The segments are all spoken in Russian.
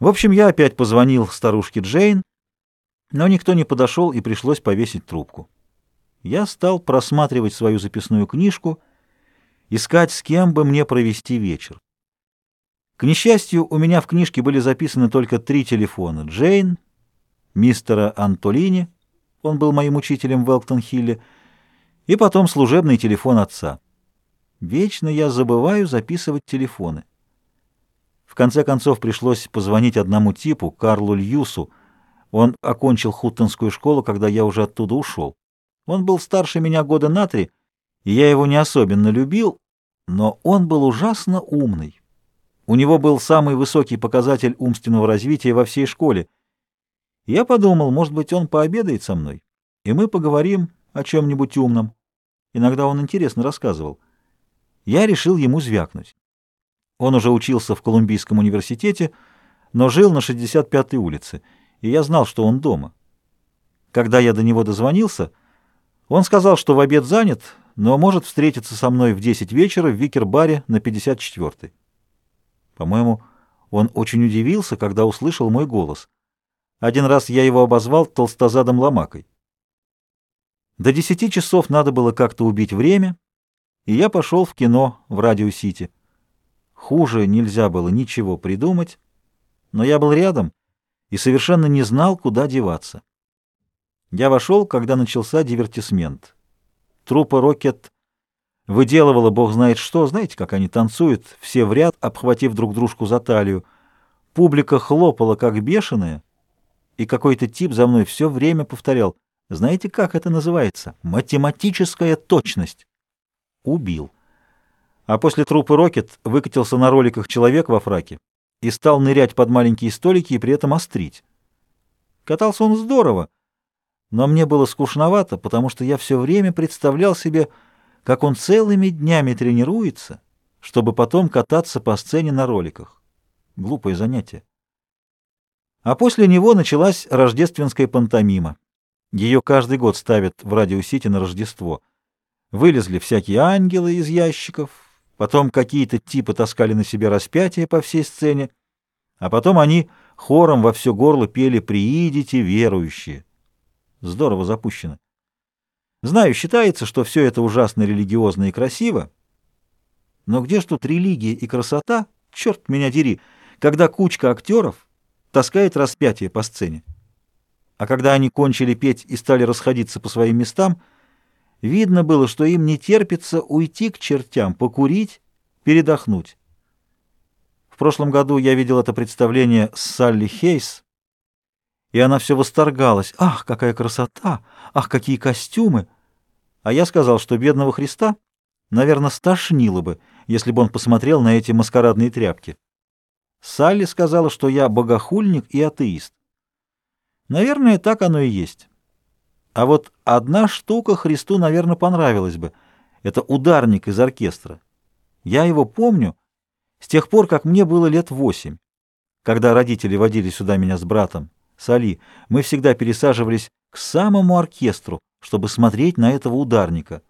В общем, я опять позвонил старушке Джейн, но никто не подошел и пришлось повесить трубку. Я стал просматривать свою записную книжку, искать, с кем бы мне провести вечер. К несчастью, у меня в книжке были записаны только три телефона. Джейн, мистера Антолини, он был моим учителем в Элктон-Хилле, и потом служебный телефон отца. Вечно я забываю записывать телефоны. В конце концов пришлось позвонить одному типу, Карлу Льюсу. Он окончил Хуттонскую школу, когда я уже оттуда ушел. Он был старше меня года на три, и я его не особенно любил, но он был ужасно умный. У него был самый высокий показатель умственного развития во всей школе. Я подумал, может быть, он пообедает со мной, и мы поговорим о чем-нибудь умном. Иногда он интересно рассказывал. Я решил ему звякнуть. Он уже учился в Колумбийском университете, но жил на 65-й улице, и я знал, что он дома. Когда я до него дозвонился, он сказал, что в обед занят, но может встретиться со мной в 10 вечера в Викер-баре на 54-й. По-моему, он очень удивился, когда услышал мой голос. Один раз я его обозвал толстозадом ломакой. До 10 часов надо было как-то убить время, и я пошел в кино в Радио-Сити. Хуже нельзя было ничего придумать, но я был рядом и совершенно не знал, куда деваться. Я вошел, когда начался дивертисмент. Труппа «Рокет» выделывала бог знает что, знаете, как они танцуют, все в ряд, обхватив друг дружку за талию. Публика хлопала, как бешеная, и какой-то тип за мной все время повторял, знаете, как это называется? Математическая точность. Убил а после трупа «Рокет» выкатился на роликах человек во фраке и стал нырять под маленькие столики и при этом острить. Катался он здорово, но мне было скучновато, потому что я все время представлял себе, как он целыми днями тренируется, чтобы потом кататься по сцене на роликах. Глупое занятие. А после него началась рождественская пантомима. Ее каждый год ставят в Радио-Сити на Рождество. Вылезли всякие ангелы из ящиков, потом какие-то типы таскали на себе распятие по всей сцене, а потом они хором во все горло пели «Приидите, верующие». Здорово запущено. Знаю, считается, что все это ужасно религиозно и красиво, но где ж тут религия и красота, черт меня дери, когда кучка актеров таскает распятие по сцене? А когда они кончили петь и стали расходиться по своим местам — Видно было, что им не терпится уйти к чертям, покурить, передохнуть. В прошлом году я видел это представление с Салли Хейс, и она все восторгалась. «Ах, какая красота! Ах, какие костюмы!» А я сказал, что бедного Христа, наверное, стошнило бы, если бы он посмотрел на эти маскарадные тряпки. Салли сказала, что я богохульник и атеист. Наверное, так оно и есть. А вот одна штука Христу, наверное, понравилась бы. Это ударник из оркестра. Я его помню с тех пор, как мне было лет восемь. Когда родители водили сюда меня с братом, Сали, мы всегда пересаживались к самому оркестру, чтобы смотреть на этого ударника.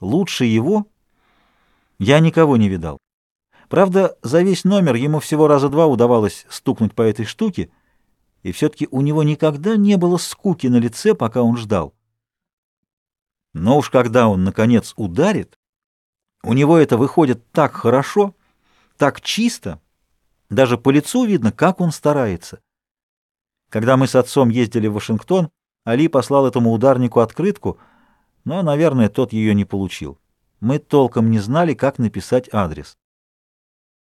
Лучше его я никого не видал. Правда, за весь номер ему всего раза два удавалось стукнуть по этой штуке — и все-таки у него никогда не было скуки на лице, пока он ждал. Но уж когда он, наконец, ударит, у него это выходит так хорошо, так чисто, даже по лицу видно, как он старается. Когда мы с отцом ездили в Вашингтон, Али послал этому ударнику открытку, но, наверное, тот ее не получил. Мы толком не знали, как написать адрес.